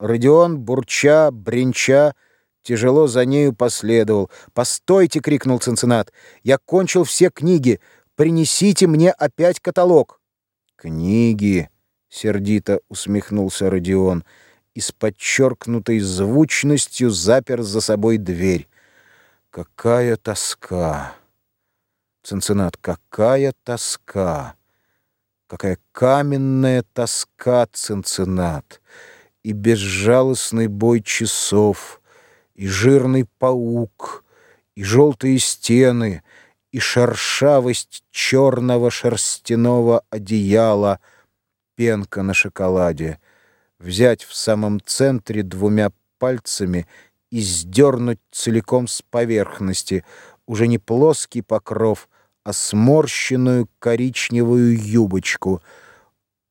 Родион, бурча, бренча, тяжело за нею последовал. «Постойте!» — крикнул Цинциннат. «Я кончил все книги. Принесите мне опять каталог!» «Книги!» — сердито усмехнулся Родион и с подчеркнутой звучностью запер за собой дверь. «Какая тоска!» Цинциннат, какая тоска! Какая каменная тоска, Цинциннат! И безжалостный бой часов, и жирный паук, и желтые стены, и шершавость черного шерстяного одеяла, пенка на шоколаде, взять в самом центре двумя пальцами и сдернуть целиком с поверхности — уже не плоский покров, а сморщенную коричневую юбочку.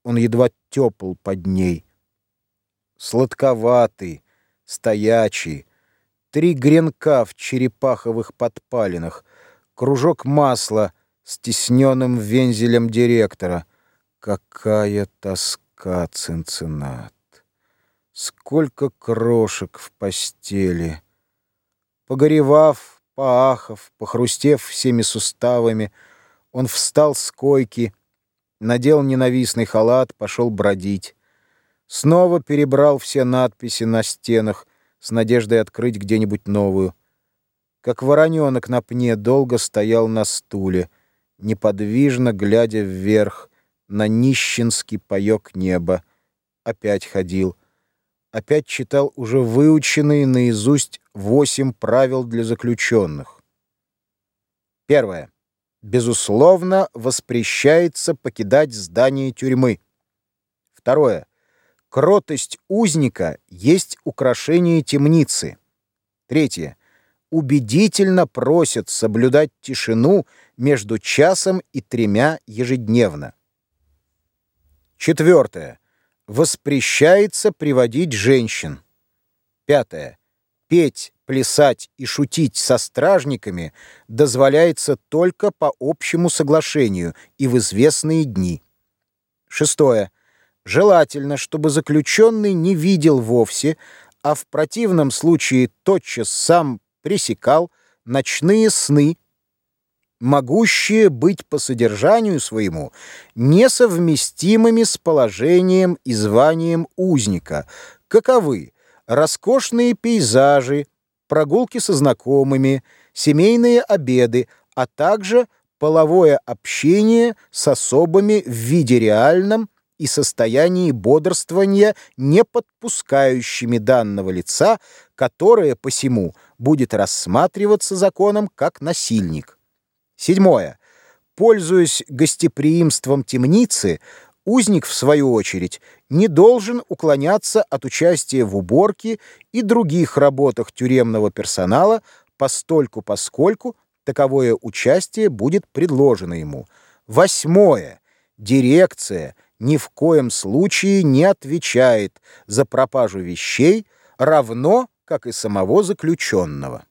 Он едва тепл под ней. Сладковатый, стоячий, три гренка в черепаховых подпалинах, кружок масла с тесненным вензелем директора. Какая тоска, Цинциннат! Сколько крошек в постели! Погоревав, Поахав, похрустев всеми суставами, он встал с койки, надел ненавистный халат, пошел бродить. Снова перебрал все надписи на стенах с надеждой открыть где-нибудь новую. Как вороненок на пне долго стоял на стуле, неподвижно глядя вверх на нищенский паёк неба. Опять ходил опять читал уже выученные наизусть восемь правил для заключенных. Первое. Безусловно, воспрещается покидать здание тюрьмы. Второе. Кротость узника есть украшение темницы. Третье. Убедительно просят соблюдать тишину между часом и тремя ежедневно. Четвертое воспрещается приводить женщин. Пятое. Петь, плясать и шутить со стражниками дозволяется только по общему соглашению и в известные дни. Шестое. Желательно, чтобы заключенный не видел вовсе, а в противном случае тотчас сам пресекал ночные сны могущие быть по содержанию своему несовместимыми с положением и званием узника, каковы роскошные пейзажи, прогулки со знакомыми, семейные обеды, а также половое общение с особыми в виде реальном и состоянии бодрствования, не подпускающими данного лица, которое посему будет рассматриваться законом как насильник. Седьмое. Пользуясь гостеприимством темницы, узник, в свою очередь, не должен уклоняться от участия в уборке и других работах тюремного персонала постольку поскольку таковое участие будет предложено ему. Восьмое. Дирекция ни в коем случае не отвечает за пропажу вещей, равно как и самого заключенного.